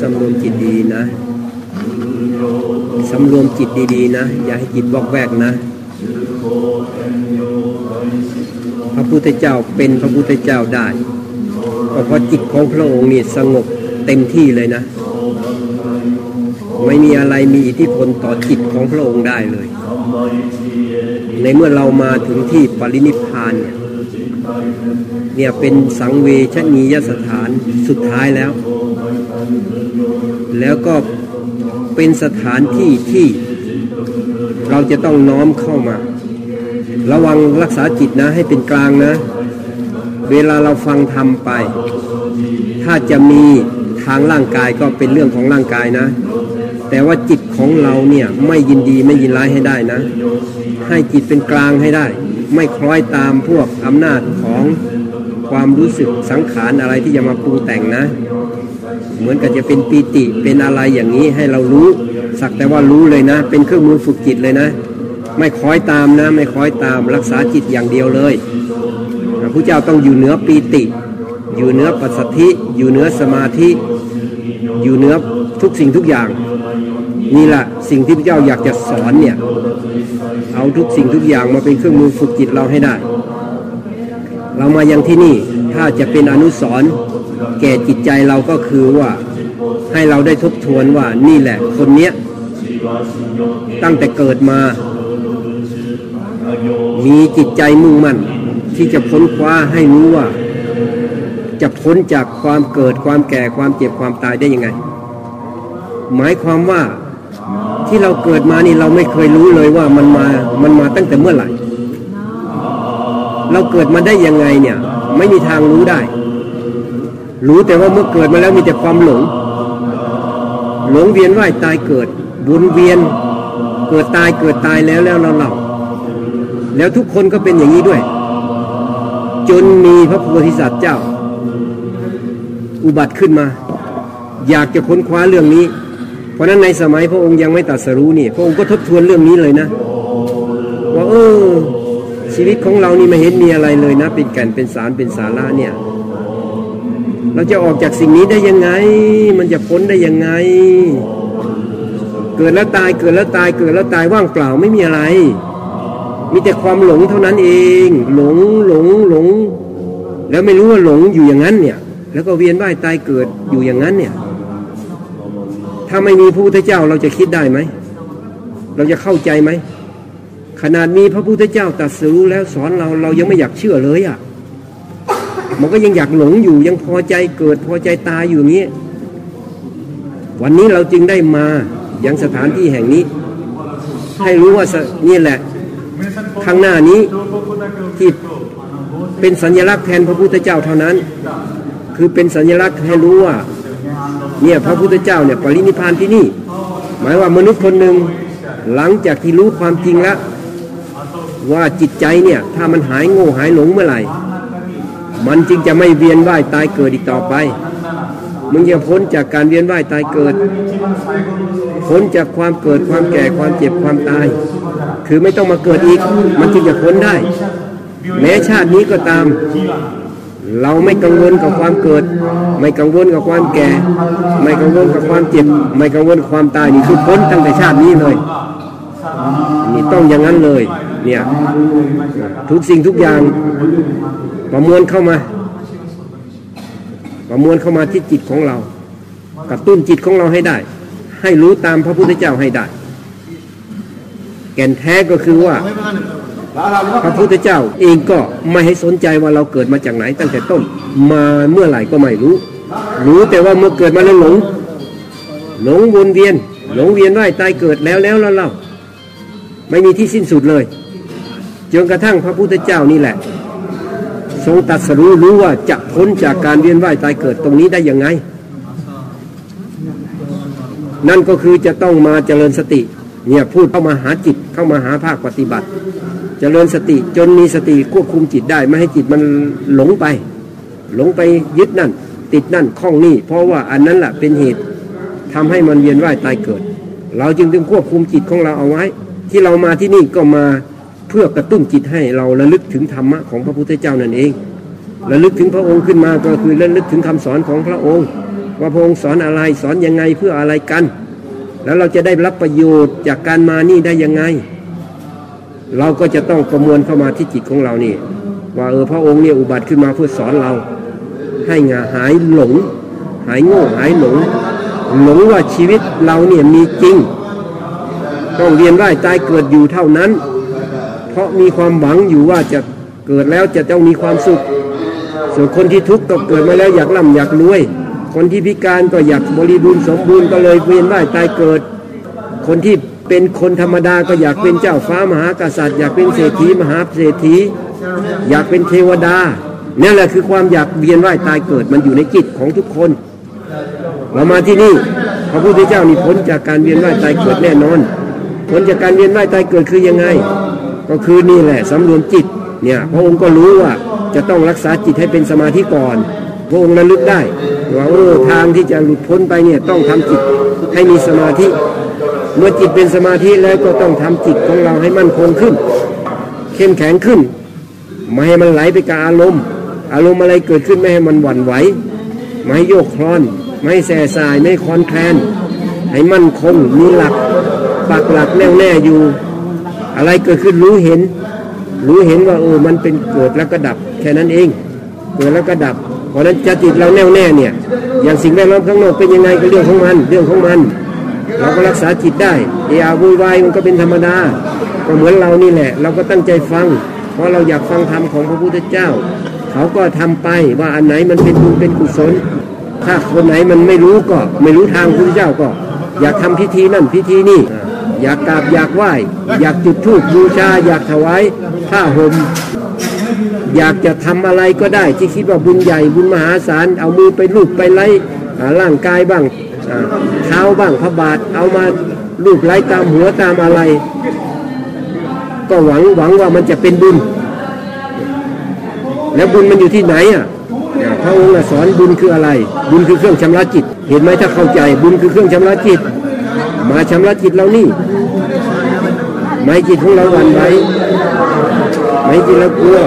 สำรวมจิตดีนะสำรวมจิตดีๆนะ อย่าให้จิตบอกแวกนะ พระพุทธเจ้าเป็นพระพุทธเจ้าได้เพราะจิตของพระองค์นี่สงบเต็มที่เลยนะ ไม่มีอะไรมีอิทธิพลต่อจิตของพระองค์ได้เลย ในเมื่อเรามาถึงที่ปรินิพพานเนี่ยเนี่ยเป็นสังเวชนียสถานสุดท้ายแล้ว แล้วก็เป็นสถานที่ที่เราจะต้องน้อมเข้ามา ระวังรักษาจิตนะให้เป็นกลางนะ เวลาเราฟังทำไป ถ้าจะมีทางร่างกายก็เป็นเรื่องของร่างกายนะ แต่ว่าจิตของเราเนี่ยไม่ยินดีไม่ยินร้ายให้ได้นะ ให้จิตเป็นกลางให้ได้ ไม่คล้อยตามพวกอำนาจของ ความรู้สึกสังขารอะไรที่จะมาปรุงแต่งนะ เหมือนกับจะเป็นปีติเป็นอะไรอย่างนี้ให้เรารู้ สักแต่ว่ารู้เลยนะ เป็นเครื่องมือฝึกจิตเลยนะ ไม่คอยตามนะ ไม่คอยตามรักษาจิตอย่างเดียวเลยพระพุทธเจ้าต้องอยู่เหนือปีติ อยู่เหนือปัสสธิ อยู่เหนือสมาธิ อยู่เหนือทุกสิ่งทุกอย่างนี่แหละสิ่งที่พระเจ้าอยากจะสอนเนี่ย เอาทุกสิ่งทุกอย่างมาเป็นเครื่องมือฝึกจิตเราให้ได้ เรามายังที่นี่ถ้าจะเป็นอนุสรณ์แก่จิตใจเราก็คือว่าให้เราได้ทบทวนว่านี่แหละคนเนี้ยตั้งแต่เกิดมา มีจิตใจมุ่งมั่น ที่จะพ้นคว้าให้รู้ว่า จะพ้นจากความเกิดความแก่ความเจ็บความตายได้ยังไง หมายความว่าที่เราเกิดมานี่เราไม่เคยรู้เลยว่ามันมามันมาตั้งแต่เมื่อไหร่ เราเกิดมาได้ยังไงเนี่ย ไม่มีทางรู้ได้ รู้แต่ว่าเมื่อเกิดมาแล้วมีแต่ความหลง หลงเวียนว่ายตายเกิดวนเวียน เกิดตายเกิดตายแล้วแล้วเราเล่าแล้วทุกคนก็เป็นอย่างนี้ด้วย จนมีพระโพธิสัตว์เจ้า อุบัติขึ้นมา อยากจะค้นคว้าเรื่องนี้ เพราะนั้นในสมัยพระองค์ยังไม่ตรัสรู้นี่ พระองค์ก็ทบทวนเรื่องนี้เลยนะ ว่าเออ ชีวิตของเรานี่ไม่เห็นมีอะไรเลยนะ เป็นแก่นเป็นสารเป็นสาระเนี่ย เราจะออกจากสิ่งนี้ได้ยังไง มันจะพ้นได้ยังไง เกิดแล้วตายเกิดแล้วตายเกิดแล้วตายว่างเปล่าไม่มีอะไร มีแต่ความหลงเท่านั้นเอง หลงหลงหลง แล้วไม่รู้ว่าหลงอยู่อย่างนั้นเนี่ย แล้วก็เวียนว่ายตายเกิดอยู่อย่างนั้นเนี่ย ถ้าไม่มีพระพุทธเจ้าเราจะคิดได้ไหม เราจะเข้าใจไหม ขนาดมีพระพุทธเจ้าตรัสรู้แล้วสอนเราเรายังไม่อยากเชื่อเลยอะ่ะ มันก็ยังอยากหลงอยู่ยังพอใจเกิดพอใจตายอยู่งนี้ วันนี้เราจึงได้มายังสถานที่แห่งนี้ ให้รู้ว่านี่แหละข้างหน้านี้ที่เป็นสัญลักษณ์แทนพระพุทธเจ้าเท่านั้น คือเป็นสัญลักษณ์ให้รู้ว่า เนี่ยพระพุทธเจ้าเนี่ยปรินิพานที่นี่ หมายว่ามนุษย์คนหนึ่งหลังจากที่รู้ความจริงแล้ว ว่าจิตใจเนี่ยถ้ามันหายโง่หายหลงเมื่อไหร่ มันจึงจะไม่เวียนว่ายตายเกิดอีกต่อไป มึงจะพ้นจากการเวียนว่ายตายเกิด พ้นจากความเกิดความแก่ความเจ็บความตาย คือไม่ต้องมาเกิดอีก มันจึงจะพ้นได้ แม้ชาตินี้ก็ตาม เราไม่กังวลกับความเกิด ไม่กังวลกับความแก่ ไม่กังวลกับความเจ็บ ไม่กังวลความตายนี่คือพ้นตั้งแต่ชาตินี้เลยนี่ต้องอย่างนั้นเลย เนี่ยทุกสิ่งทุกอย่างประมวลเข้ามา ประมวลเข้ามาที่จิตของเรากระตุ้นจิตของเราให้ได้ ให้รู้ตามพระพุทธเจ้าให้ได้ แก่นแท้ก็คือว่า พระพุทธเจ้าเองก็ไม่ให้สนใจว่าเราเกิดมาจากไหนตั้งแต่ต้น มาเมื่อไหร่ก็ไม่รู้ รู้แต่ว่าเมื่อเกิดมาแล้วหลง หลงวนเวียน หลงเวียนว่ายตายเกิดแล้วแล้วแล้วเล่าไม่มีที่สิ้นสุดเลย จนกระทั่งพระพุทธเจ้านี่แหละ ทรงตัดสรู้รู้ว่าจะพ้นจากการเวียนว่ายตายเกิดตรงนี้ได้ยังไง นั่นก็คือจะต้องมาเจริญสติ เนี่ยพูดเข้ามาหาจิตเข้ามาหาภาคปฏิบัติ เจริญสติจนมีสติควบคุมจิตได้ ไม่ให้จิตมันหลงไป หลงไปยึดนั่น ติดนั่นคล้องนี่ เพราะว่าอันนั้นแหละเป็นเหตุทำให้มันเวียนว่ายตายเกิด เราจึงต้องควบคุมจิตของเราเอาไว้ ที่เรามาที่นี่ก็มา เพื่อกระตุ้นจิตให้เราระลึกถึงธรรมะของพระพุทธเจ้านั่นเองระลึกถึงพระองค์ขึ้นมาก็คือระลึกถึงคำสอนของพระองค์ ว่าพระองค์สอนอะไรสอนยังไงเพื่ออะไรกัน แล้วเราจะได้รับประโยชน์จากการมานี่ได้ยังไง เราก็จะต้องประมวลเข้ามาที่จิตของเรานี่ ว่าเออพระองค์เนี่ยอุบัติขึ้นมาเพื่อสอนเรา ให้งาหายหลง หายโง่หายหลง หลงว่าชีวิตเราเนี่ยมีจริง ต้องเรียนว่ายตายเกิดอยู่เท่านั้น เพราะมีความหวังอยู่ว่าจะเกิดแล้วจะต้องมีความสุข ส่วนคนที่ทุกข์ก็เกิดมาแล้วอยากร่ำอยากรวย คนที่พิการก็อยากบริบูรณ์สมบูรณ์ก็เลยเวียนว่ายตายเกิด คนที่เป็นคนธรรมดาก็อยากเป็นเจ้าฟ้ามหากษัตริย์ อยากเป็นเศรษฐีมหาเศรษฐี อยากเป็นเทวดานี่แหละคือความอยากเวียนว่ายตายเกิดมันอยู่ในจิตของทุกคนเรามาที่นี่พระพุทธเจ้านี่พ้นจากการเวียนว่ายตายเกิดแน่นอน พ้นจากการเวียนว่ายตายเกิดคือยังไง ก็คือนี่แหละสำรวมจิตเนี่ยพระองค์ก็รู้ว่าจะต้องรักษาจิตให้เป็นสมาธิก่อน พระองค์ระลึกได้ว่าโอ้ทางที่จะหลุดพ้นไปเนี่ยต้องทำจิตให้มีสมาธิ เมื่อจิตเป็นสมาธิแล้วก็ต้องทำจิตของเราให้มั่นคงขึ้น เข้มแข็งขึ้น ไม่ให้มันไหลไปกับอารมณ์ อารมณ์อะไรเกิดขึ้นไม่ให้มันหวั่นไหวไม่โยกคลอน ไม่ให้แส่สายไม่คลอนแคลนให้มั่นคงมีหลักปักหลักแน่วแน่อยู่ อะไรเกิดขึ้นรู้เห็น รู้เห็นว่าเออมันเป็นเกิดแล้วก็ดับ แค่นั้นเอง เกิดแล้วก็ดับ เพราะนั้นจะจิตเราแน่วแน่เนี่ย อย่างสิ่งแวดล้อมข้างนอกเป็นยังไงก็เรื่องของมัน เรื่องของมัน เราก็รักษาจิตได้เออาวุ่นวายมันก็เป็นธรรมดาก็เหมือนเรานี่แหละ เราก็ตั้งใจฟัง เพราะเราอยากฟังธรรมของพระพุทธเจ้า เขาก็ทำไปว่าอันไหนมันเป็นบุญเป็นกุศล ถ้าคนไหนมันไม่รู้ก็ ไม่รู้ทางพระพุทธเจ้าก็ อยากทำพิธีนั่นพิธีนี่ อยากกราบอยากไหว้ อยากจุดธูปบูชา อยากถวายผ้าห่มอยากจะทำอะไรก็ได้ที่คิดว่าบุญใหญ่บุญมหาศาล เอามือไปลูบไปไล่ร่างกายบ้างเท้าบ้างพระบาท เอามาลูบไล่ตามหัวตามอะไร ก็หวังหวังว่ามันจะเป็นบุญ แล้วบุญมันอยู่ที่ไหนอะเนี่ยพระองค์สอนบุญคืออะไร บุญคือเครื่องชำระจิต เห็นไหมถ้าเข้าใจบุญคือเครื่องชำระจิต มาชำระจิตเรานี่ไม่จิตของเราหวั่นไหวไม่จิตเรากลัว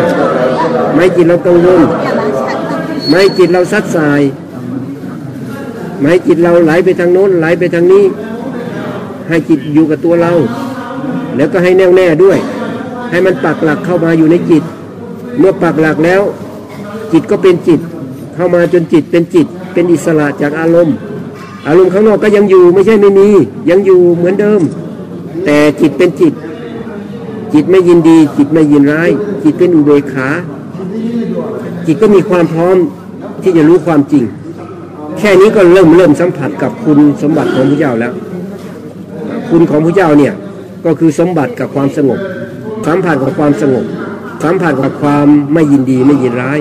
ไม่จิตเรากังวลไม่จิตเราซัดสายไม่จิตเราไหลไปทางโน้นไหลไปทางนี้ ให้จิตอยู่กับตัวเรา แล้วก็ให้แน่วแน่ด้วย ให้มันปักหลักเข้ามาอยู่ในจิต เมื่อปักหลักแล้ว จิตก็เป็นจิต เข้ามาจนจิตเป็นจิต เป็นอิสระจากอารมณ์ อารมณ์ข้างนอกก็ยังอยู่ไม่ใช่ไม่มี ยังอยู่เหมือนเดิม แต่จิตเป็นจิต จิตไม่ยินดี จิตไม่ยินร้าย จิตเป็นอุเบกขา จิตก็มีความพร้อมที่จะรู้ความจริง แค่นี้ก็เริ่มเริ่มสัมผัสกับคุณสมบัติของพระเจ้าแล้ว คุณของพระเจ้าเนี่ยก็คือสมบัติกับความสงบสัมผัสกับความสงบสัมผัสกับความไม่ยินดีไม่ยินร้าย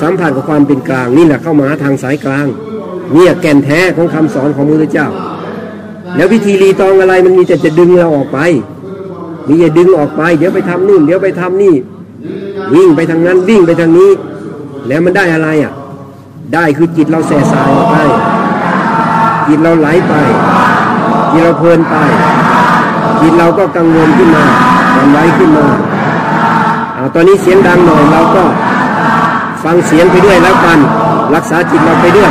สัมผัสกับความเป็นกลางนี่แหละเข้ามาทางสายกลาง เนี่ยแก่นแท้ของคำสอนของพระพุทธเจ้า แล้ววิธีรีตองอะไรมันมีแต่จะดึงเราออกไป มีจะดึงออกไป เดี๋ยวไปทำนู่น เดี๋ยวไปทำนี่ วิ่งไปทางนั้นวิ่งไปทางนี้ แล้วมันได้อะไรอะ ได้คือจิตเราแส่สายออกไป จิตเราไหลไป จิตเราเพลินไป จิตเราก็กังวลขึ้นมาหวั่นไหวขึ้นมาเอาตอนนี้เสียงดังหน่อยเราก็ฟังเสียงไปด้วยแล้วกัน รักษาจิตเราไปด้วย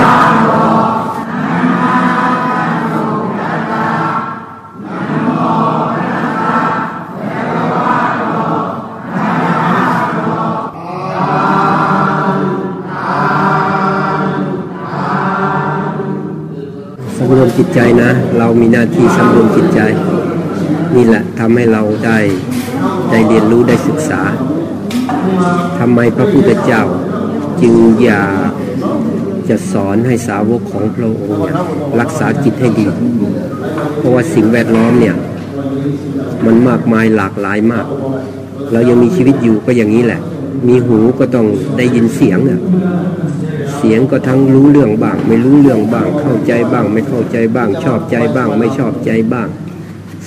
ใจนะ เรามีหน้าที่สำรวมจิตใจ นี่แหละทำให้เราได้ได้เรียนรู้ได้ศึกษาทำไมพระพุทธเจ้าจึงอยากจะสอนให้สาวกของพระองค์เนี่ยรักษาจิตให้ดี เพราะว่าสิ่งแวดล้อมเนี่ย มันมากมายหลากหลายมาก เรายังมีชีวิตอยู่ก็อย่างนี้แหละ มีหูก็ต้องได้ยินเสียงอะ เสียงก็ทั้งรู้เรื่องบ้าง ไม่รู้เรื่องบ้าง เข้าใจบ้าง ไม่เข้าใจบ้าง ชอบใจบ้าง ไม่ชอบใจบ้าง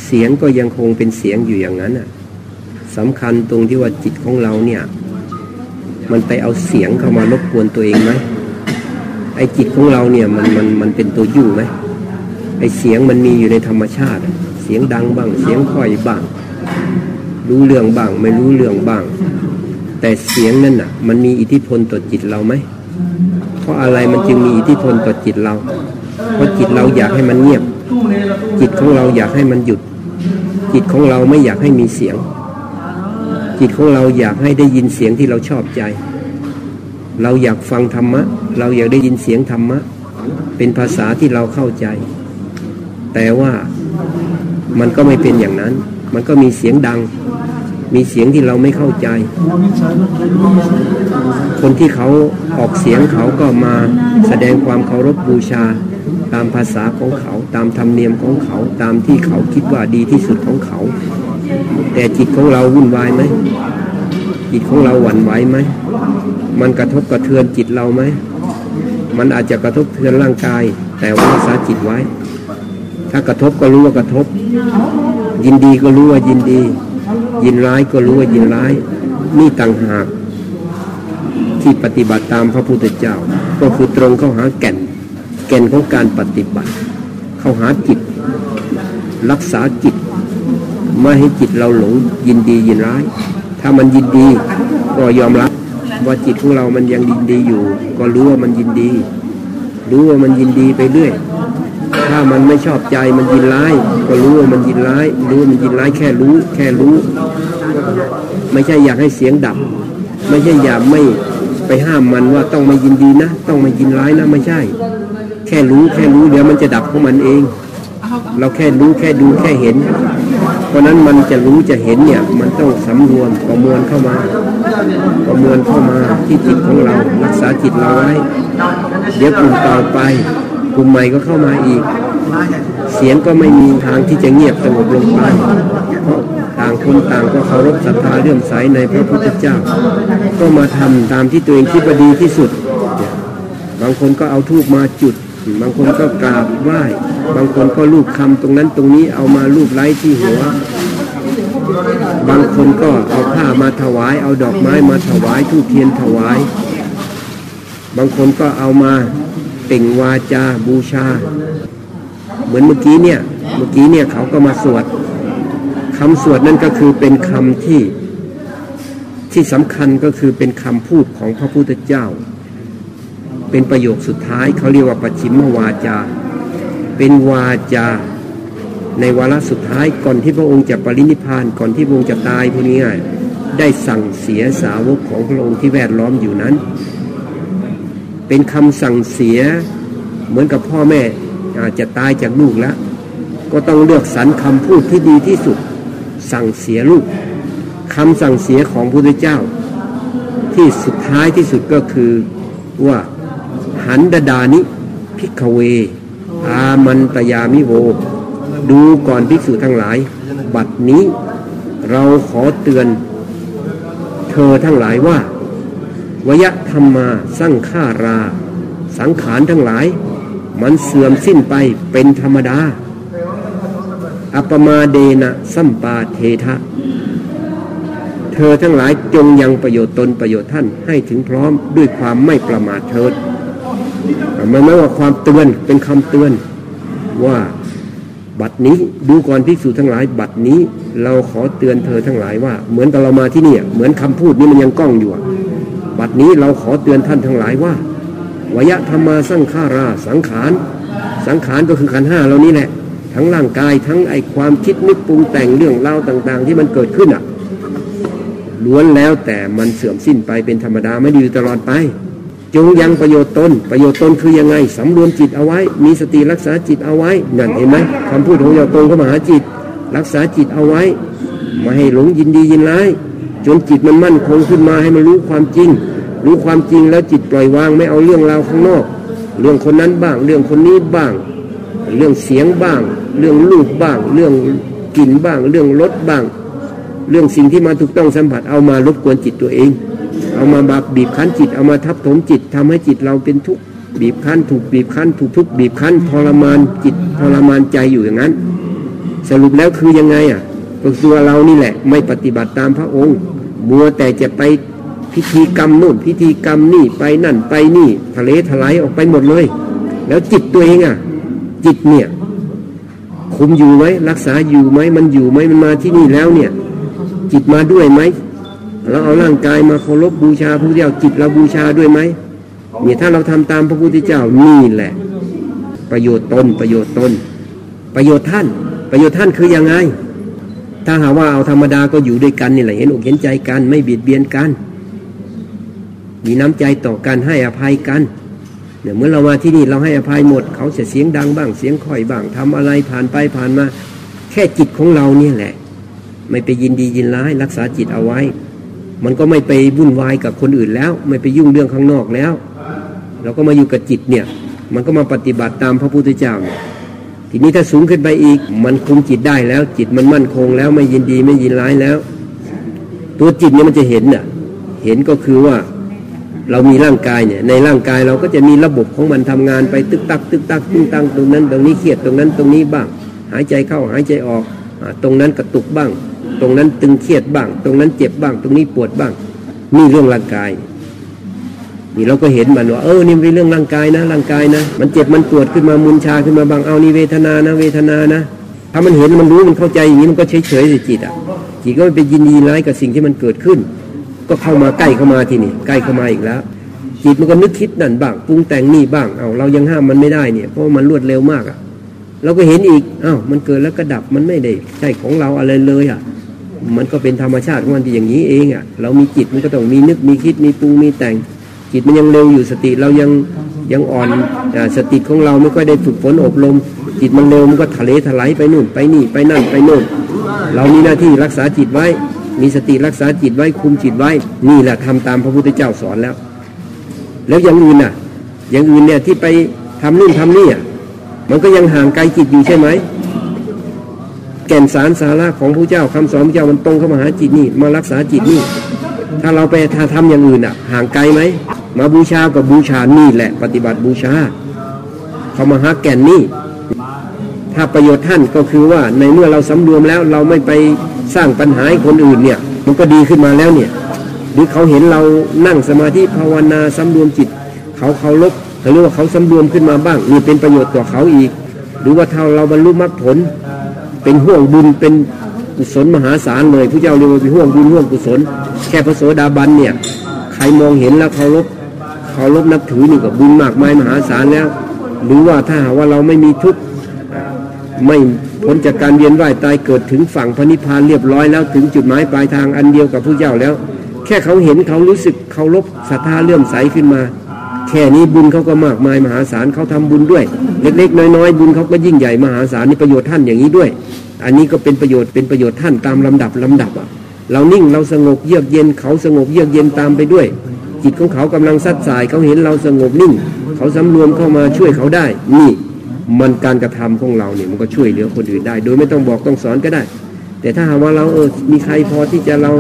เสียงก็ยังคงเป็นเสียงอยู่อย่างนั้นอะสำคัญตรงที่ว่าจิตของเราเนี่ย มันไปเอาเสียงเข้ามารบกวนตัวเองไหมไอ้จิตของเราเนี่ยมันมันมันเป็นตัวยู่ไหมไอ้เสียงมันมีอยู่ในธรรมชาติ เสียงดังบ้าง เสียงค่อยบ้าง รู้เรื่องบ้าง ไม่รู้เรื่องบ้าง แต่เสียงนั่นน่ะ มันมีอิทธิพลต่อจิตเราไหม เพราะอะไรมันจึงมีอิทธิพลต่อจิตเรา เพราะจิตเราอยากให้มันเงียบ จิตของเราอยากให้มันหยุด จิตของเราไม่อยากให้มีเสียง จิตของเราอยากให้ได้ยินเสียงที่เราชอบใจ เราอยากฟังธรรมะ เราอยากได้ยินเสียงธรรมะ เป็นภาษาที่เราเข้าใจ แต่ว่ามันก็ไม่เป็นอย่างนั้น มันก็มีเสียงดัง มีเสียงที่เราไม่เข้าใจ คนที่เขาออกเสียงเขาก็มาแสดงความเคารพบูชา ตามภาษาของเขา ตามธรรมเนียมของเขา ตามที่เขาคิดว่าดีที่สุดของเขา แต่จิตของเราวุ่นวายไหมจิตของเราหวั่นไหวไหม มันกระทบกระเทือนจิตเราไหม มันอาจจะกระทบเทือนร่างกาย แต่ว่ารักษาจิตไว้ ถ้ากระทบก็รู้ว่ากระทบ ยินดีก็รู้ว่ายินดี ยินร้ายก็รู้ว่ายินร้าย นี่ต่างหากที่ปฏิบัติตามพระพุทธเจ้า ก็คือตรงเข้าหาแก่น แก่นของการปฏิบัติ เข้าหาจิต รักษาจิต ไม่ให้จิตเราหลงยินดียินร้าย ถ้ามันยินดีก็ยอมรับว่าจิตของเรามันยังยินดีอยู่ ก็รู้ว่ามันยินดี รู้ว่ามันยินดีไปเรื่อย ถ้ามันไม่ชอบใจมันยินร้าย ก็รู้ว่ามันยินร้าย รู้ว่ามันยินร้ายแค่รู้ แค่รู้ ไม่ใช่อยากให้เสียงดับ ไม่ใช่อยากไม่ไปห้ามมันว่าต้องมายินดีนะ ต้องมายินร้ายนะไม่ใช่ แค่รู้แค่รู้เดี๋ยวมันจะดับของมันเอง เราแค่รู้แค่ดูแค่เห็น เพราะนั้นมันจะรู้จะเห็นเนี่ย มันต้องสำรวมประมวลเข้ามา ประมวลเข้ามาที่จิตของเรา รักษาจิตเราไว้ เดี๋ยวกลุ่มต่อไป กลุ่มใหม่ก็เข้ามาอีก เสียงก็ไม่มีทางที่จะเงียบสงบลงไปเพราะต่างคนต่างก็เคารพศรัทธาเลื่อมใสในพระพุทธเจ้า ก็มาทำตามที่ตัวเองคิดว่าดีที่สุด บางคนก็เอาทูบมาจุด บางคนก็กราบไหว้ บางคนก็ลูบคำตรงนั้นตรงนี้เอามาลูบไล้ที่หัว บางคนก็เอาผ้ามาถวาย เอาดอกไม้มาถวายทูบเทียนถวาย บางคนก็เอามา ป่งวาจาบูชา เหมือนเมื่อกี้เนี่ย เมื่อกี้เนี่ยเขาก็มาสวดคำสวดนั่นก็คือเป็นคำที่ที่สำคัญก็คือเป็นคำพูดของพระพุทธเจ้า เป็นประโยคสุดท้ายเขาเรียกว่าปัจฉิมวาจา เป็นวาจา ในวาระสุดท้ายก่อนที่พระองค์จะปรินิพพานก่อนที่พระองค์จะตายพวกนี้ได้สั่งเสียสาวกของพระองค์ที่แวดล้อมอยู่นั้น เป็นคำสั่งเสีย เหมือนกับพ่อแม่อาจจะตายจากลูกแล้ว ก็ต้องเลือกสรรคำพูดที่ดีที่สุด สั่งเสียลูกคำสั่งเสียของพระพุทธเจ้า ที่สุดท้ายที่สุดก็คือว่าหันดดานิพิกเว อามันตยามิโว ดูก่อนภิกษุทั้งหลาย บัดนี้เราขอเตือนเธอทั้งหลายว่า วยธรรมาสร้างฆารา สังขารทั้งหลาย มันเสื่อมสิ้นไปเป็นธรรมดา อัปมาเดนะสัมปาเททะ เธอทั้งหลายจงยังประโยชน์ตนประโยชน์ท่านให้ถึงพร้อมด้วยความไม่ประมาทเถิดมันไม่ว่าความเตือนเป็นคำเตือนว่าบัดนี้ดูก่อนภิกษุทั้งหลาย บัดนี้เราขอเตือนเธอทั้งหลายว่า เหมือนกับเรามาที่นี่เหมือนคำพูดนี้มันยังก้องอยู่ บัดนี้เราขอเตือนท่านทั้งหลายว่าวยธรรมาสร้างฆาราสังขาร สังขารก็คือขันห้าเรานี่แหละ ทั้งร่างกายทั้งไอความคิดนึกปรุงแต่งเรื่องเล่าต่าง ๆ ที่มันเกิดขึ้นอะล้วนแล้วแต่มันเสื่อมสิ้นไปเป็นธรรมดาไม่ดีตลอดไป จงยังประโยชน์ตน ประโยชน์ตนคือยังไงสำรวมจิตเอาไว้ มีสติรักษาจิตเอาไว้นั่นเห็นไหมคำพูดของโยตรงเข้ามาหาจิต รักษาจิตเอาไว้ไม่ให้หลงยินดียินร้าย จนจิตมันมั่นคงขึ้นมาให้มันรู้ความจริง รู้ความจริงแล้วจิตปล่อยวางไม่เอาเรื่องราวข้างนอก เรื่องคนนั้นบ้าง เรื่องคนนี้บ้าง เรื่องเสียงบ้าง เรื่องรูปบ้าง เรื่องกลิ่นบ้าง เรื่องรสบ้าง เรื่องสิ่งที่มาถูกต้องสัมผัสเอามารบกวนจิตตัวเอง เอามาบาบีบคั้นจิตเอามาทับถมจิตทำให้จิตเราเป็นทุกข์บีบคั้นถูกบีบคั้นถูกทุกข์บีบคั้นทรมานจิตทรมานใจอยู่อย่างนั้น สรุปแล้วคือยังไงอะ ก็ตัวเรานี่แหละ ไม่ปฏิบัติตามพระองค์ มัวแต่จะไปพิธีกรรมนู่นพิธีกรรมนี่ไปนั่นไปนี่ ทะเลถลายออกไปหมดเลย แล้วจิตตัวเองอะ จิตเนี่ย คุมอยู่ไหมรักษาอยู่ไหมมันอยู่ไหมมันมาที่นี่แล้วเนี่ย จิตมาด้วยไหมเราเอาร่างกายมาเคารพบูชาพระเจ้าจิตเราบูชาด้วยไหมเนี่ยถ้าเราทำตามพระพุทธเจ้านี่แหละ ประโยชน์ตนประโยชน์ตน ประโยชน์ท่าน ประโยชน์ท่านคือยังไง ถ้าหาว่าเอาธรรมดาก็อยู่ด้วยกันนี่แหละเห็นอกเห็นใจกัน ไม่เบียดเบียนกัน มีน้ำใจต่อกันให้อภัยกันเนี่ยเมื่อเรามาที่นี่เราให้อภัยหมด เขาจะเสียงดังบ้างเสียงค่อยบ้างทำอะไรผ่านไปผ่านมา แค่จิตของเราเนี่ยแหละ ไม่ไปยินดียินร้ายรักษาจิตเอาไว้ มันก็ไม่ไปวุ่นวายกับคนอื่นแล้ว ไม่ไปยุ่งเรื่องข้างนอกแล้ว เราก็มาอยู่กับจิตเนี่ย มันก็มาปฏิบัติตามพระพุทธเจ้าเนี่ย ทีนี้ถ้าสูงขึ้นไปอีก มันคุมจิตได้แล้ว จิตมันมั่นคงแล้วไม่ยินดีไม่ยินร้ายแล้ว ตัวจิตเนี่ยมันจะเห็นน่ะเห็นก็คือว่าเรามีร่างกายเนี่ยในร่างกายเราก็จะมีระบบของมันทำงานไปตึกตักตึกตักตึงตังตรงนั้น ตรงนี้เครียดตรงนั้นตรงนี้บ้าง หายใจเข้าหายใจออกตรงนั้นกระตุกบ้าง ตรงนั้นตึงเครียดบ้าง ตรงนั้นเจ็บบ้าง ตรงนี้ปวดบ้างนี่เรื่องร่างกาย นี่เราก็เห็นมันว่าเออนี่เป็นเรื่องร่างกายนะร่างกายนะ มันเจ็บมันปวดขึ้นมามุนชาขึ้นมาบางเอานี่เวทนานะเวทนานะ ถ้ามันเห็นมันรู้มันเข้าใจอย่างนี้มันก็เฉยเฉยจิตอะจิตก็ไม่ไปยินดีร้ายกับสิ่งที่มันเกิดขึ้น ก็เข้ามาใกล้เข้ามาที่นี่ใกล้เข้ามาอีกแล้ว จิตมันก็นึกคิดนั่นบ้างปรุงแต่งนี่บ้างเอาเรายังห้ามมันไม่ได้เนี่ยเพราะมันรวดเร็วมากอะเราก็เห็นอีกอ้าวมันเกิดแล้วก็ดับมันไม่ได้ใช่ของเราอะไรเลยอะมันก็เป็นธรรมชาติของมันที่อย่างนี้เองอะเรามีจิตมันก็ต้องมีนึกมีคิดมีปรุงมีแต่ง จิตมันยังเร็วอยู่สติเรายังยังอ่อนสติของเราไม่ค่อยได้ฝึกฝนอบรม จิตมันเร็วมันก็ทะเลถลายไปนู่นไปนี่ไปนั่นไปโน่นเรามีหน้าที่รักษาจิตไว้ มีสติรักษาจิตไว้คุมจิตไว้ นี่แหละทำตามพระพุทธเจ้าสอนแล้ว แล้วอย่างอื่นน่ะ อย่างอื่นเนี่ยที่ไปทำนู่นทำนี่อะมันก็ยังห่างไกลจิตอยู่ใช่ไหมแก่นสารสาระของพระเจ้าคำสอนพระเจ้ามันตรงเข้ามาหาจิตนี่มารักษาจิตนี่ ถ้าเราไปทาทำอย่างอื่นอะ ห่างไกลไหม มาบูชากับบูชานี่แหละ ปฏิบัติบูชา เขามาหาแก่นนี่ถ้าประโยชน์ท่านก็คือว่าในเมื่อเราสำรวมแล้วเราไม่ไปสร้างปัญหาให้คนอื่นเนี่ย มันก็ดีขึ้นมาแล้วเนี่ย หรือเขาเห็นเรานั่งสมาธิภาวนาสำรวมจิต เขาเขาลบหรือว่าเขาสำรวมขึ้นมาบ้างนี่เป็นประโยชน์ต่อเขาอีก หรือว่าถ้าเราบรรลุมรรคผล เป็นห่วงบุญเป็นกุศลมหาศาลเลยพระเจ้าเรียกว่าเป็นห่วงบุญห่วงกุศล แค่พระโสดาบันเนี่ยใครมองเห็นแล้วเขาลบ เขาลบนับถือนี่ก็บุญมากมายมหาศาลแล้ว หรือว่าถ้าหากว่าเราไม่มีทุกข์ไม่พ้นจากการเวียนว่ายตายเกิดถึงฝั่งพระนิพพานเรียบร้อยแล้วถึงจุดหมายปลายทางอันเดียวกับพระเจ้าแล้ว แค่เขาเห็นเขารู้สึกเคารพศรัทธาเลื่อมใสขึ้นมา แค่นี้บุญเขาก็มากมายมหาศาลเขาทำบุญด้วย เล็กๆ น้อยๆ บุญเขาก็ยิ่งใหญ่มหาศาลนี่ประโยชน์ท่านอย่างนี้ด้วย อันนี้ก็เป็นประโยชน์เป็นประโยชน์ท่านตามลำดับลำดับอะเรานิ่งเราสงบเยือกเย็นเขาสงบเยือกเย็นตามไปด้วย จิตของเขากำลังซัดสายเขาเห็นเราสงบนิ่ง เขาสำรวมเข้ามาช่วยเขาได้ นี่มันการกระทำของเราเนี่ยมันก็ช่วยเหลือคนอื่นได้ โดยไม่ต้องบอกต้องสอนก็ได้ แต่ถ้าหากว่าเราเออมีใครพอที่จะเรา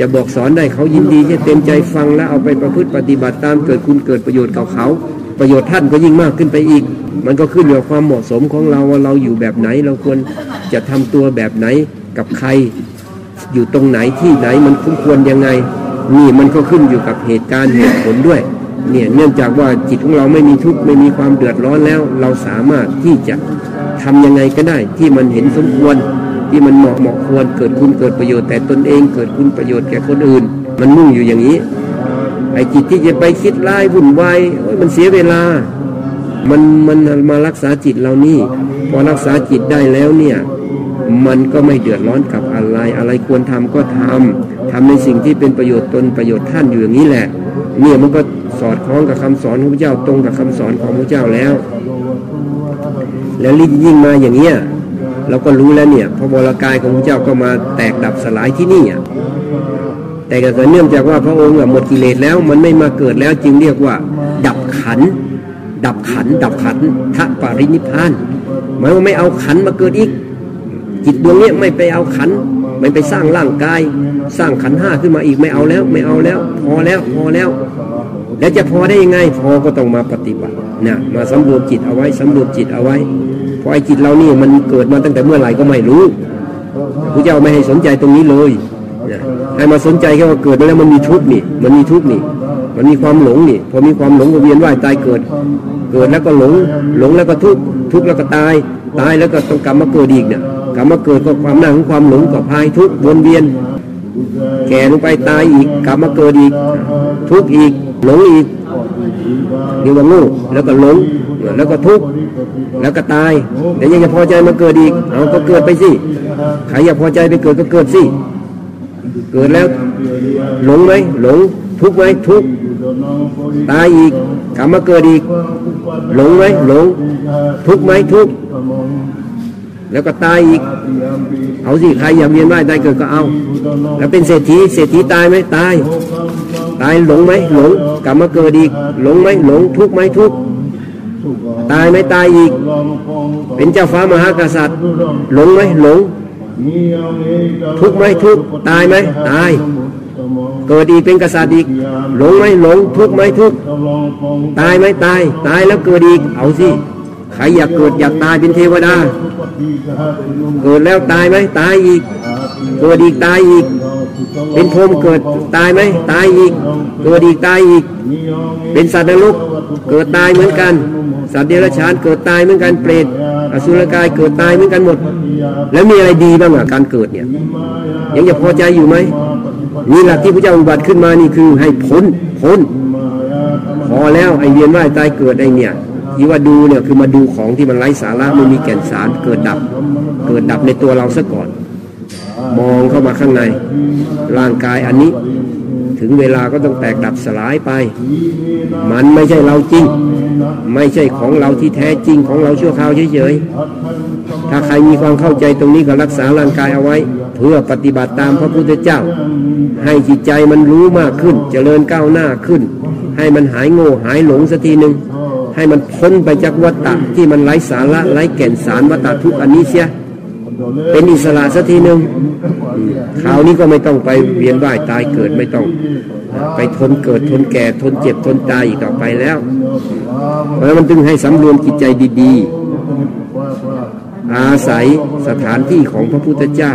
จะบอกสอนได้เขายินดีจะเต็มใจฟังแล้วเอาไปประพฤติปฏิบัติตามเกิดคุณเกิดประโยชน์กับเขาประโยชน์ท่านก็ยิ่งมากขึ้นไปอีก มันก็ขึ้นอยู่กับความเหมาะสมของเราว่าเราอยู่แบบไหน เราควรจะทำตัวแบบไหนกับใคร อยู่ตรงไหนที่ไหนมันคุ้มควรยังไง นี่มันก็ขึ้นอยู่กับเหตุการณ์เหตุผลด้วย เนี่ยเนื่องจากว่าจิตของเราไม่มีทุกข์ไม่มีความเดือดร้อนแล้ว เราสามารถที่จะทํำยังไงก็ได้ ที่มันเห็นสมควร ที่มันเหมาะเหมาะควรเกิดคุณเกิดประโยชน์แต่ตนเอง เกิดคุณประโยชน์แก่คนอื่น มันมุ่งอยู่อย่างนี้ ไอ้จิตที่จะไปคิดร้ายวุ่นวายมันเสียเวลา มันมันมารักษาจิตเรานี่พอรักษาจิตได้แล้วเนี่ยมันก็ไม่เดือดร้อนกับอะไร อะไรควรทำก็ทำ ทำในสิ่งที่เป็นประโยชน์ตนประโยชน์ท่านอยู่อย่างนี้แหละเนี่ยมันก็สอดคล้องกับคำสอนของพระเจ้าตรงกับคำสอนของพระเจ้าแล้ว แล้วรีดยิ่งมาอย่างเนี้ยเราก็รู้แล้วเนี่ยพระบรากายของพระเจ้าก็มาแตกดับสลายที่นี่อะแต่ก็เนื่องจากว่าพระองค์หมดกิเลสแล้วมันไม่มาเกิดแล้วจึงเรียกว่า ดับขัน ดับขัน ดับขันทะปรินิพานหมายว่าไม่เอาขันมาเกิดอีก จิตดวงนี้ไม่ไปเอาขัน ไม่ไปสร้างร่างกาย สร้างขันห้าขึ้นมาอีกไม่เอาแล้ว ไม่เอาแล้ว พอแล้วพอแล้ว แล้วจะพอได้ยังไง พอก็ต้องมาปฏิบัตินะมาสำรวมจิตเอาไว้สำรวมจิตเอาไว้เพราะไอ้จิตเรานี่มันเกิดมาตั้งแต่เมื่อไหร่ก็ไม่รู้พระเจ้าไม่ให้สนใจตรงนี้เลยนะให้มาสนใจแค่ว่าเกิดมาแล้วมันมีทุกข์นี่ มันมีทุกข์นี่ มันมีความหลงนี่ พอมีความหลงก็เวียนว่ายตายเกิด เกิดแล้วก็หลง หลงแล้วก็ทุกข์ ทุกข์แล้วก็ตาย ตายแล้วก็ต้องกลับมาเกิดอีกเนี่ยกลับมาเกิดก็ความหน้าของความหลงกับพายทุกข์วนเวียน แก่ลงไปตายอีกกลับมาเกิดอีก ทุกข์อีก หลงอีกเรียกว่าง่แล้วก็หลงแล้วก็ทุกข์แล้วก็ตายแต่ยังจะพอใจมาเกิดอีกเอาก็เกิดไปสิใครอยากพอใจไปเกิดก็เกิดสิเกิดแล้วหลงไหมหลงทุกข์ไหมทุกข์ตายอีกกลับมาเกิดอีก หลงไหมหลง ทุกข์ไหมทุกข์แล้วก็ตายอีก เอาสิใครอยากเวียนว่ายตายเกิดก็เอา แล้วเป็นเศรษฐีเศรษฐีตายไหมตาย ตายหลงไหมหลงกลับมาเกิดอีกหลงไหมหลงทุกไหมทุกตายไหมตายอีก เป็นเจ้าฟ้ามหากษัตริย์ หลงไหมหลง ทุกไหมทุกตายไหมตายเกิดอีกเป็นกษัตริย์อีก หลงไหมหลง ทุกไหมทุกตายไหมตาย ตายแล้วเกิดอีกเอาสิใครอยากเกิดอยากตายเป็นเทวดา เกิดแล้วตายไหมตายอีก เกิดอีกตายอีก เป็นพรมเกิดตายไหมตายอีก เกิดอีกตายอีก เป็นสัตว์นรกเกิดตายเหมือนกัน สัตว์เดรัจฉานเกิดตายเหมือนกันเปรตอสุรกายเกิดตายเหมือนกันหมด แล้วมีอะไรดีบ้างอะการเกิดเนี่ยยังจะพอใจอยู่ไหมนี่หละที่พระเจ้าอุบัติขึ้นมานี่คือให้พ้นพ้นพอแล้วไอเวียนว่ายตายเกิดไอเนี่ยที่ว่าดูเนี่ยคือมาดูของที่มันไร้สาระไม่มีแก่นสารเกิดดับ เกิดดับในตัวเราซะก่อน มองเข้ามาข้างใน ร่างกายอันนี้ ถึงเวลาก็ต้องแตกดับสลายไป มันไม่ใช่เราจริง ไม่ใช่ของเราที่แท้จริงของเราชั่วคราวเฉยๆถ้าใครมีความเข้าใจตรงนี้ก็รักษาร่างกายเอาไว้ เพื่อปฏิบัติตามพระพุทธเจ้า ให้จิตใจมันรู้มากขึ้นเจริญก้าวหน้าขึ้น ให้มันหายโง่หายหลงสักทีหนึ่งให้มันพ้นไปจากวัฏฏะที่มันไร้สาระไร้แก่นสารวัฏฏะทุกอันนี้เสีย เป็นอิสระสักทีหนึ่งคราวนี้ก็ไม่ต้องไปเวียนว่ายตายเกิดไม่ต้อง ไปทนเกิดทนแก่ทนเจ็บทนตายอีกต่อไปแล้ว เพราะมันจึงให้สำรวมจิตใจดีๆ อาศัยสถานที่ของพระพุทธเจ้า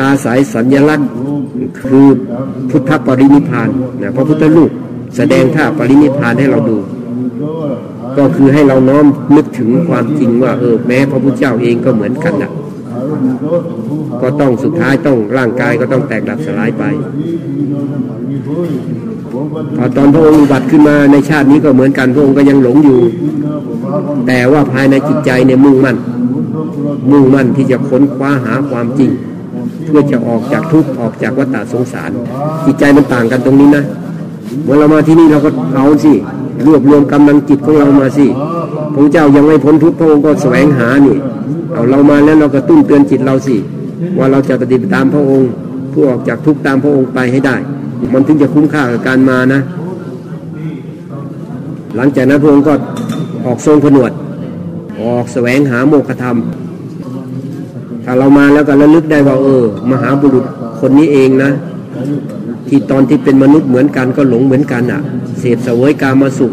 อาศัยสัญลักษณ์คือพุทธปรินิพานนะพระพุทธรูปแสดงท่าปรินิพานให้เราดูก็คือให้เราน้อมนึกถึงความจริงว่าเออแม้พระพุทธเจ้าเองก็เหมือนกันนะ ก็ต้องสุดท้ายต้องร่างกายก็ต้องแตกดับสลายไปพอตอนพระองค์อุบัติขึ้นมาในชาตินี้ก็เหมือนกันพระองค์ก็ยังหลงอยู่ แต่ว่าภายในจิตใจเนี่ยมุ่งมั่น มุ่งมั่นที่จะค้นคว้าหาความจริง เพื่อจะออกจากทุกข์ออกจากวัฏสงสาร จิตใจมันต่างกันตรงนี้นะเมื่อเรามาที่นี่เราก็เอาสิ รวบรวมกำลังจิตของเรามาสิพระเจ้ายังไม่พ้นทุกข์พระองค์ก็แสวงหานี่เอาเรามาแล้วเราก็ตุ้นเตือนจิตเราสิ ว่าเราจะปฏิบัติตามพระองค์เพื่อออกจากทุกข์ตามพระองค์ไปให้ได้ มันถึงจะคุ้มค่ากับการมานะ หลังจากนั้นพระองค์ก็ออกทรงผนวด ออกแสวงหาโมฆะธรรม ถ้าเรามาแล้วก็ระลึกได้ว่าเออ มหาบุรุษคนนี้เองนะ ที่ตอนที่เป็นมนุษย์เหมือนกันก็หลงเหมือนกันอะ เสพเสวยกามาสุข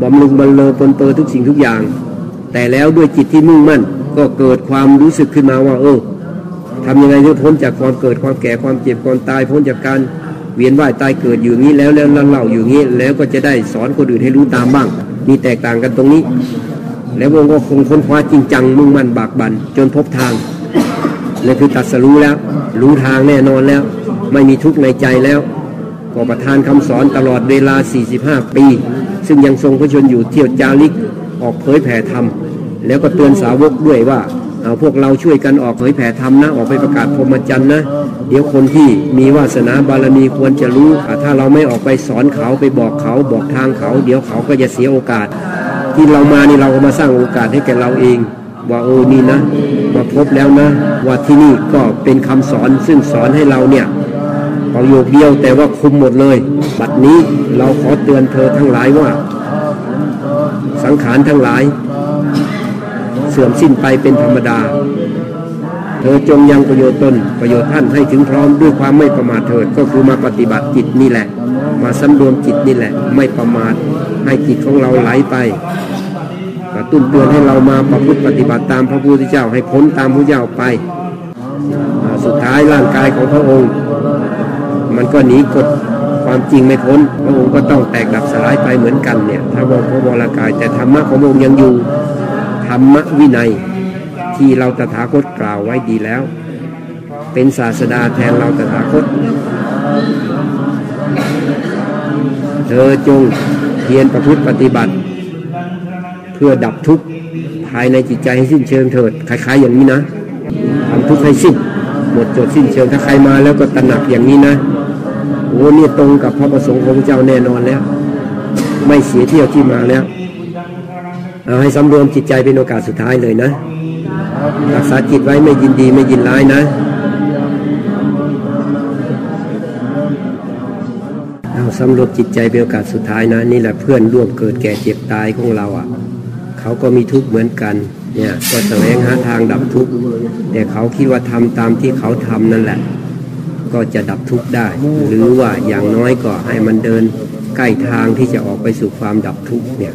บำรุงบรรเลอปนเปื้อทุกสิ่งทุกอย่าง แต่แล้วด้วยจิตที่มุ่งมั่น ก็เกิดความรู้สึกขึ้นมาว่า เออทำยังไงจะพ้นจากความเกิดความแก่ความเจ็บความตายพ้นจากการเวียนว่ายตายเกิดอยู่งี้แล้วแล้วเล่าอยู่งี้แล้วก็จะได้สอนคนอื่นให้รู้ตามบ้าง มีแตกต่างกันตรงนี้ แล้ววงก็คงค้นคว้าจริงจังมุ่งมั่นบากบันจนพบทางนั่นคือตัดสรู้แล้ว รู้ทางแน่นอนแล้ว ไม่มีทุกข์ในใจแล้ว ก็ประทานคำสอนตลอดเวลา 45 ปี ซึ่งยังทรงพระชนอยู่เที่ยวจาริกออกเผยแผ่ธรรม แล้วก็เตือนสาวกด้วยว่าเอาพวกเราช่วยกันออกเผยแผ่ธรรมนะ ออกไปประกาศพรหมจรรย์นะ เดี๋ยวคนที่มีวาสนาบารมีควรจะรู้ ถ้าเราไม่ออกไปสอนเขาไปบอกเขาบอกทางเขา เดี๋ยวเขาก็จะเสียโอกาส ที่เรามานี่เราก็มาสร้างโอกาสให้แก่เราเอง ว่าโอ้นี่นะมาพบแล้วนะ ว่าที่นี่ก็เป็นคำสอนซึ่งสอนให้เราเนี่ย ประโยคเดียวแต่ว่าคุมหมดเลย บัดนี้เราขอเตือนเธอทั้งหลายว่า สังขารทั้งหลาย เสื่อมสิ้นไปเป็นธรรมดา เธอจงยังประโยชน์ตนประโยชน์ท่านให้ถึงพร้อมด้วยความไม่ประมาทเถิดก็คือมาปฏิบัติจิตนี่แหละ มาสำรวมจิตนี่แหละ ไม่ประมาทให้จิตของเราไหลไปกระตุ้นเตือนให้เรามาประพฤติปฏิบัติตามพระพุทธเจ้าให้พ้นตามพระเจ้าไป สุดท้ายร่างกายของพระองค์ มันก็หนีกฎความจริงไม่พ้นพระองค์ก็ต้องแตกดับสลายไปเหมือนกันเนี่ยถ้าบอกพระวรากายแต่ธรรมะของพระองค์ยังอยู่ธรรมวินัย ที่เราตถาคตกล่าวไว้ดีแล้ว เป็นศาสดาแทนเราตถาคต เธอจงเพียรประพฤติปฏิบัติ เพื่อดับทุกข์ภายในจิตใจให้สิ้นเชิงเถิดคล้ายๆอย่างนี้นะทำทุกข์ให้สิ้นหมดจดสิ้นเชิงถ้าใครมาแล้วก็ตระหนักอย่างนี้นะ โอ้นี่ตรงกับพระประสงค์ของเจ้าแน่นอนแล้ว ไม่เสียเที่ยวที่มาแล้วเอาให้สำรวมจิตใจเป็นโอกาสสุดท้ายเลยนะ รักษาจิตไว้ไม่ยินดีไม่ยินร้ายนะเอาสำรวมจิตใจเป็นโอกาสสุดท้ายนะ นี่แหละเพื่อนร่วมเกิดแก่เจ็บตายของเราอะ เขาก็มีทุกข์เหมือนกันเนี่ยก็แสวงหาทางดับทุกข์แต่เขาคิดว่าทำตามที่เขาทำนั่นแหละ ก็จะดับทุกข์ได้ หรือว่าอย่างน้อยก็ให้มันเดินใกล้ทางที่จะออกไปสู่ความดับทุกข์เนี่ย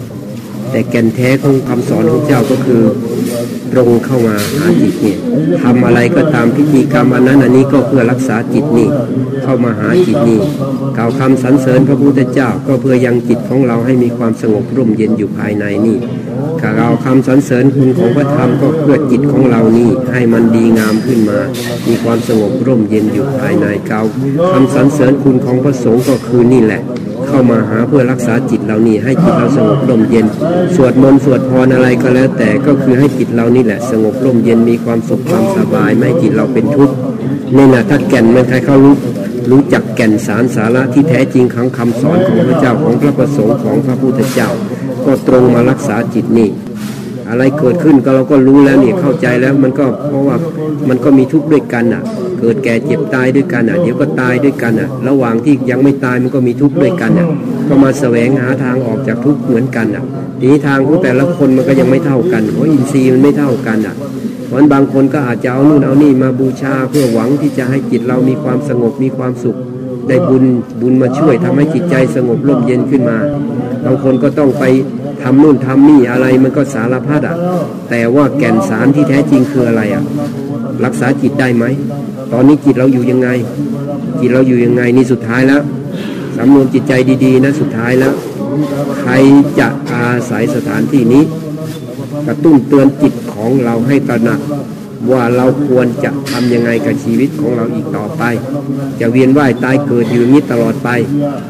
แต่แก่นแท้ของคำสอนของเจ้าก็คือตรงเข้ามาหาจิตเนี่ยทำอะไรก็ตามพิธีกรรมอันนั้นอันนี้ก็เพื่อรักษาจิตนี่เข้ามาหาจิตนี่กล่าวคำสรรเสริญพระพุทธเจ้าก็เพื่อยังจิตของเราให้มีความสงบร่มเย็นอยู่ภายในนี่ กล่าคำสรรเสริญคุณของพระธรรมก็เพื่อจิตของเรานี่ให้มันดีงามขึ้นมา มีความสงบร่มเย็นอยู่ภายในเก้าคำสรรเสริญคุณของพระสงฆ์ก็คือนี่แหละ เข้ามาหาเพื่อรักษาจิตเรานี่ให้จิตเราสงบร่มเย็น สวดมนต์สวดพรอะไรก็แล้ว แต่ก็คือให้จิตเรานี่แหละ สงบร่มเย็นมีความสุขความสบายไม่จิตเราเป็นทุกข์นี่นะถ้าแก่นมันใครเขารู้รู้จักแก่นสารสาระที่แท้จริงของคำสอนของพระเจ้าของพระประสงค์ของพระพุทธเจ้า ก็ตรงมารักษาจิตนี่ อะไรเกิดขึ้นก็เราก็รู้แล้วนี่เข้าใจแล้วมันก็เพราะว่ามันก็มีทุกข์ด้วยกันอะ เกิดแก่เจ็บตายด้วยกันอะ เดี๋ยวก็ตายด้วยกันอะ ระหว่างที่ยังไม่ตายมันก็มีทุกข์ด้วยกันอะ ก็มาแสวงหาทางออกจากทุกข์เหมือนกันอะทีนี้ทางของแต่ละคนมันก็ยังไม่เท่ากันเพราะอินทรีย์มันไม่เท่ากันอะเพราะบางคนก็อาจจะเอานู่นเอานี่มาบูชาเพื่อหวังที่จะให้จิตเรามีความสงบมีความสุขได้บุญบุญมาช่วยทำให้จิตใจสงบร่มเย็นขึ้นมา บางคนก็ต้องไป ทำนู่นทำนี่อะไรมันก็สารพัดอะ แต่ว่าแก่นสารที่แท้จริงคืออะไรอะ รักษาจิตได้ไหม ตอนนี้จิตเราอยู่ยังไง จิตเราอยู่ยังไงนี่สุดท้ายแล้วสำรวมจิตใจดีๆนะสุดท้ายแล้ว ใครจะอาศัยสถานที่นี้ กระตุ้นเตือนจิตของเราให้ตระหนัก ว่าเราควรจะทำยังไงกับชีวิตของเราอีกต่อไป จะเวียนว่ายตายเกิดอยู่นี้ตลอดไป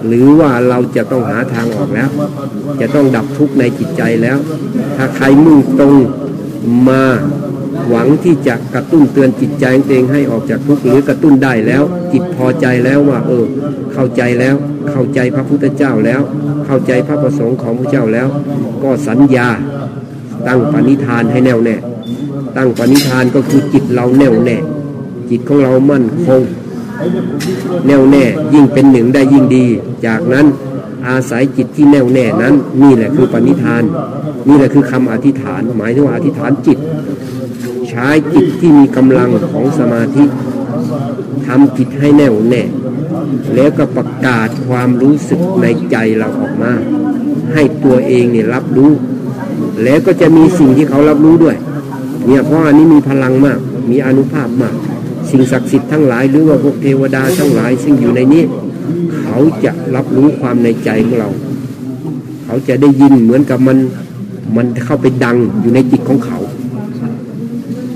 หรือว่าเราจะต้องหาทางออกแล้ว จะต้องดับทุกข์ในจิตใจแล้ว ถ้าใครมุ่งตรงมาหวังที่จะกระตุ้นเตือนจิตใจเองให้ออกจากทุกข์หรือกระตุ้นได้แล้ว จิตพอใจแล้วว่า เออ เข้าใจแล้ว เข้าใจพระพุทธเจ้าแล้ว เข้าใจพระประสงค์ของพระเจ้าแล้ว ก็สัญญาตั้งปณิธานให้แน่วแน่ ตั้งปณิธานก็คือจิตเราแน่วแน่ จิตของเรามั่นคง แน่วแน่ยิ่งเป็นหนึ่งได้ยิ่งดี จากนั้นอาศัยจิตที่แน่วแน่นั้น นี่แหละคือปณิธาน นี่แหละคือคำอธิษฐาน หมายถึงว่าอธิษฐานจิต ใช้จิตที่มีกำลังของสมาธิทำจิตให้แน่วแน่ แล้วก็ประกาศความรู้สึกในใจเราออกมา ให้ตัวเองเนี่ยรับรู้ แล้วก็จะมีสิ่งที่เขารับรู้ด้วย เนี่ยเพราะอันนี้มีพลังมาก มีอนุภาพมาก สิ่งศักดิ์สิทธิ์ทั้งหลายหรือว่าพวกเทวดาทั้งหลาย ซึ่งอยู่ในนี้ เขาจะรับรู้ความในใจของเรา เขาจะได้ยินเหมือนกับมันมันเข้าไปดังอยู่ในจิตของเขา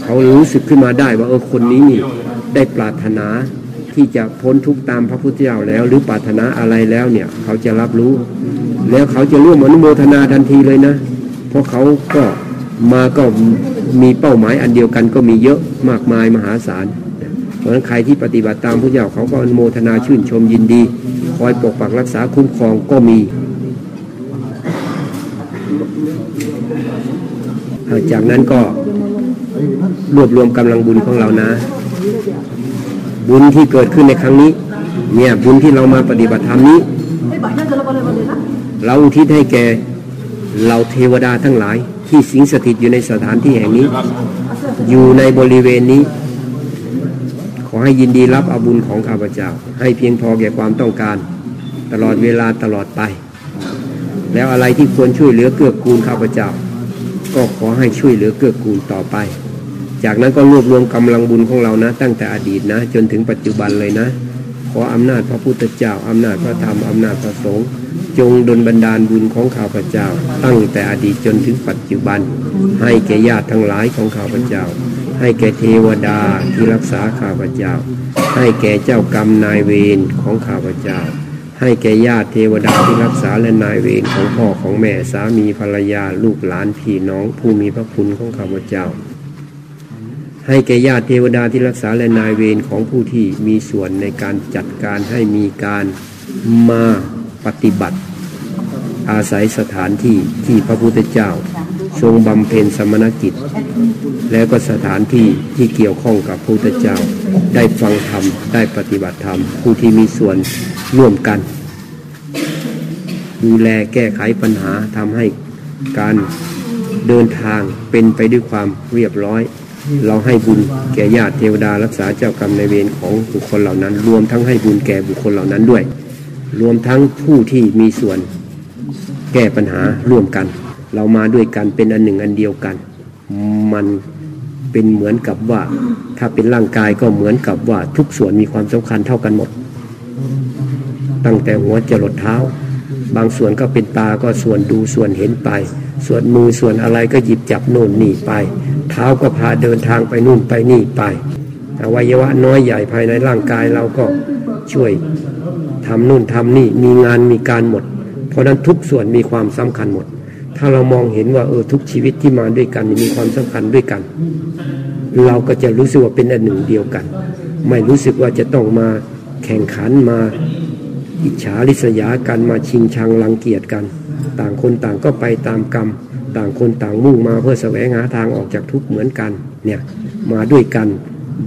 เขารู้สึกขึ้นมาได้ว่าเออคนนี้นี่ได้ปรารถนาที่จะพ้นทุกข์ตามพระพุทธเจ้าแล้ว หรือปรารถนาอะไรแล้วเนี่ย เขาจะรับรู้ แล้วเขาจะร่วมอนุโมทนาทันทีเลยนะ เพราะเขาก็มาก็ มีเป้าหมายอันเดียวกันก็มีเยอะมากมายมหาศาล เพราะฉะนั้นใครที่ปฏิบัติตามพระเจ้าเขาก็อนโมทนาชื่นชมยินดี คอยปกปักรักษาคุ้มครองก็มีจากนั้นก็รวบรวมกำลังบุญของเรานะ บุญที่เกิดขึ้นในครั้งนี้ เนี่ยบุญที่เรามาปฏิบัติธรรมนี้ เราอุทิศให้แก่เราเทวดาทั้งหลาย ที่สิงสถิตอยู่ในสถานที่แห่งนี้ อยู่ในบริเวณนี้ ขอให้ยินดีรับอาบุญของข้าพเจ้า ให้เพียงพอแก่ความต้องการ ตลอดเวลาตลอดไป แล้วอะไรที่ควรช่วยเหลือเกื้อกูลข้าพเจ้า ก็ขอให้ช่วยเหลือเกื้อกูลต่อไป จากนั้นก็รวบรวมกำลังบุญของเรานะ ตั้งแต่อดีตนะ จนถึงปัจจุบันเลยนะ ขออำนาจพระพุทธเจ้าอำนาจพระธรรมอำนาจพระสงฆ์ จงดลบันดาลบุญของข้าพเจ้า ตั้งแต่อดีตจนถึงปัจจุบัน ให้แก่ญาติทั้งหลายของข้าพเจ้า ให้แก่เทวดาที่รักษาข้าพเจ้า ให้แก่เจ้ากรรมนายเวรของข้าพเจ้า ให้แก่ญาติเทวดาที่รักษาและนายเวรของพ่อของแม่สามีภรรยาลูกหลานพี่น้องผู้มีพระคุณของข้าพเจ้า ให้แก่ญาติเทวดาที่รักษาและนายเวรของผู้ที่มีส่วนในการจัดการให้มีการมา ปฏิบัติ อาศัยสถานที่ที่พระพุทธเจ้า ทรงบำเพ็ญสมณกิจ แล้วก็สถานที่ที่เกี่ยวข้องกับพระพุทธเจ้า ได้ฟังธรรม ได้ปฏิบัติธรรม ผู้ที่มีส่วนร่วมกัน ดูแลแก้ไขปัญหาทำให้การเดินทางเป็นไปด้วยความเรียบร้อย เราให้บุญแก่ญาติเทวดารักษาเจ้ากรรมในเวรของบุคคลเหล่านั้น รวมทั้งให้บุญแก่บุคคลเหล่านั้นด้วย รวมทั้งผู้ที่มีส่วนแก้ปัญหาร่วมกัน เรามาด้วยกันเป็นอันหนึ่งอันเดียวกัน มันเป็นเหมือนกับว่า ถ้าเป็นร่างกายก็เหมือนกับว่าทุกส่วนมีความสำคัญเท่ากันหมด ตั้งแต่หัวจรดเท้า บางส่วนก็เป็นตาก็ส่วนดูส่วนเห็นไป ส่วนมือส่วนอะไรก็หยิบจับโน่นนี่ไป เท้าก็พาเดินทางไปนู่นไปนี่ไปอวัยวะน้อยใหญ่ภายในร่างกายเราก็ ช่วยทำนู่นทำนี่มีงานมีการหมด เพราะนั้นทุกส่วนมีความสำคัญหมด ถ้าเรามองเห็นว่าเออทุกชีวิตที่มาด้วยกันมีความสำคัญด้วยกัน เราก็จะรู้สึกว่าเป็นอันหนึ่งเดียวกัน ไม่รู้สึกว่าจะต้องมาแข่งขันมาอิจฉาริษยากันมาชิงชังรังเกียจกัน ต่างคนต่างก็ไปตามกรรม ต่างคนต่างมุ่งมาเพื่อแสวงหาทางออกจากทุกข์เหมือนกันเนี่ยมาด้วยกัน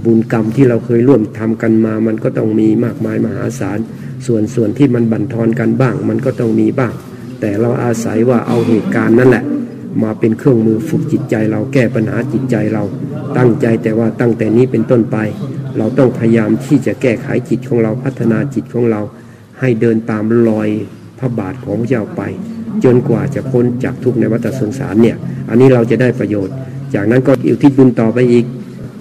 บุญกรรมที่เราเคยร่วมทำกันมา มันก็ต้องมีมากมายมหาศาล ส่วนส่วนที่มันบั่นทอนกันบ้าง มันก็ต้องมีบ้าง แต่เราอาศัยว่าเอาเหตุการณ์นั่นแหละ มาเป็นเครื่องมือฝึกจิตใจเราแก้ปัญหาจิตใจเราตั้งใจแต่ว่าตั้งแต่นี้เป็นต้นไป เราต้องพยายามที่จะแก้ไขจิตของเราพัฒนาจิตของเรา ให้เดินตามรอยพระบาทของพระเจ้าไป จนกว่าจะพ้นจากทุกข์ในวัฏสงสารเนี่ย อันนี้เราจะได้ประโยชน์ จากนั้นก็อุทิศบุญต่อไปอีก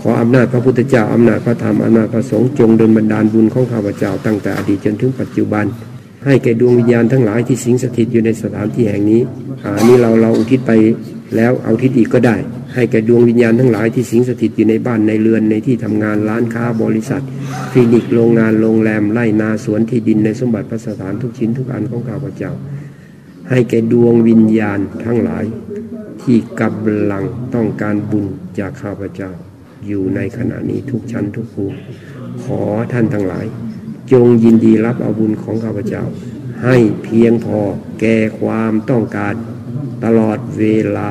ออำนาจพระพุทธเจ้าอำนาจพระธรรมอำนาจพระสงฆ์จงดลบันดาลบุญของข้าพเจ้าตั้งแต่อดีตจนถึงปัจจุบัน ให้แก่ดวงวิญญาณทั้งหลายที่สิงสถิตอยู่ในสถานที่แห่งนี้อันนี้เราเราอุทิศไปแล้วเอาทิศอีกก็ได้ ให้แก่ดวงวิญญาณทั้งหลายที่สิงสถิตอยู่ในบ้านในเรือนในที่ทำงานร้านค้าบริษัทคลินิกโรงงานโรงแรมไร่นาสวนที่ดินในสมบัติพระสถานทุกชิ้นทุกอันของข้าพเจ้า ให้แก่ดวงวิญญาณทั้งหลายที่กำลังต้องการบุญจากข้าพเจ้า อยู่ในขณะนี้ทุกชั้นทุกภูมิขอท่านทั้งหลาย จงยินดีรับอาบุญของข้าพเจ้า ให้เพียงพอแก่ความต้องการตลอดเวลา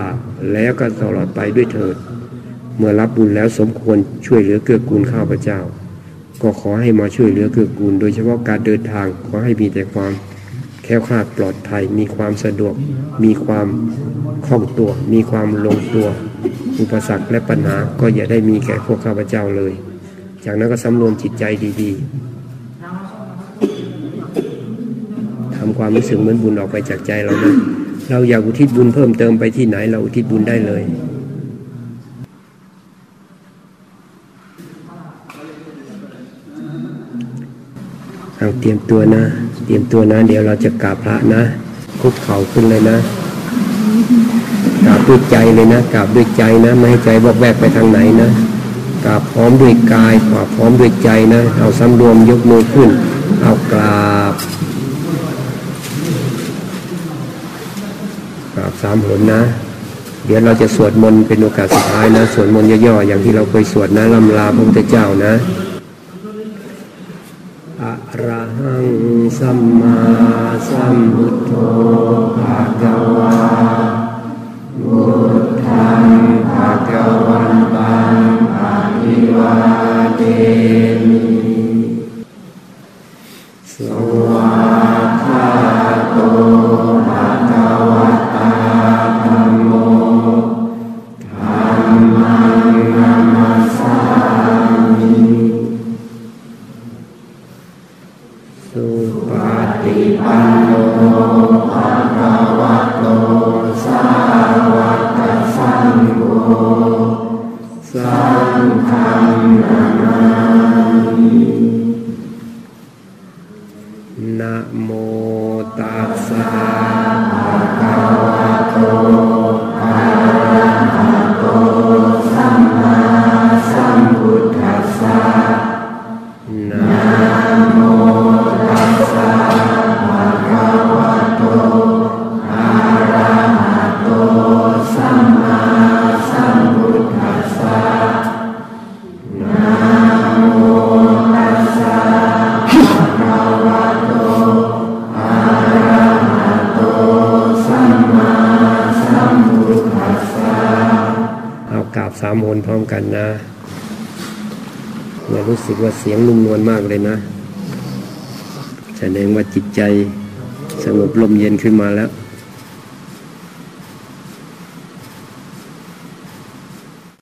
แล้วก็ตลอดไปด้วยเถิด เมื่อรับบุญแล้วสมควรช่วยเหลือเกื้อกูลข้าพเจ้า ก็ขอให้มาช่วยเหลือเกื้อกูล โดยเฉพาะการเดินทางขอให้มีแต่ความแคล้วคลาดปลอดภัย มีความสะดวก มีความคล่องตัว มีความลงตัว อุปสรรคและปัญหาก็อย่าได้มีแก่พวกข้าพเจ้าเลย จากนั้นก็สำรวมจิตใจดีๆทำความรู้สึกเหมือนบุญออกไปจากใจเรานะเราอยากอุทิศบุญเพิ่มเติมไปที่ไหนเราอุทิศบุญได้เลยเอาเตรียมตัวนะ เตรียมตัวนะ เดี๋ยวเราจะกราบพระนะคุกเข่าขึ้นเลยนะ กราบด้วยใจเลยนะกราบด้วยใจนะ ไม่ให้ใจบอกแวกไปทางไหนนะกราบพร้อมด้วยกายกราบพร้อมด้วยใจนะ เอาสำรวมยกมือขึ้น เอากราบกราบสามหนนะ เดี๋ยวเราจะสวดมนต์เป็นโอกาสสุดท้ายนะสวดมนต์ย่อๆอย่างที่เราเคยสวดนะลำลาพระพุทธเจ้านะอะระหังสัมมาสัมพุทโธภะคะวา ใจสงบลมเย็นขึ้นมาแล้ว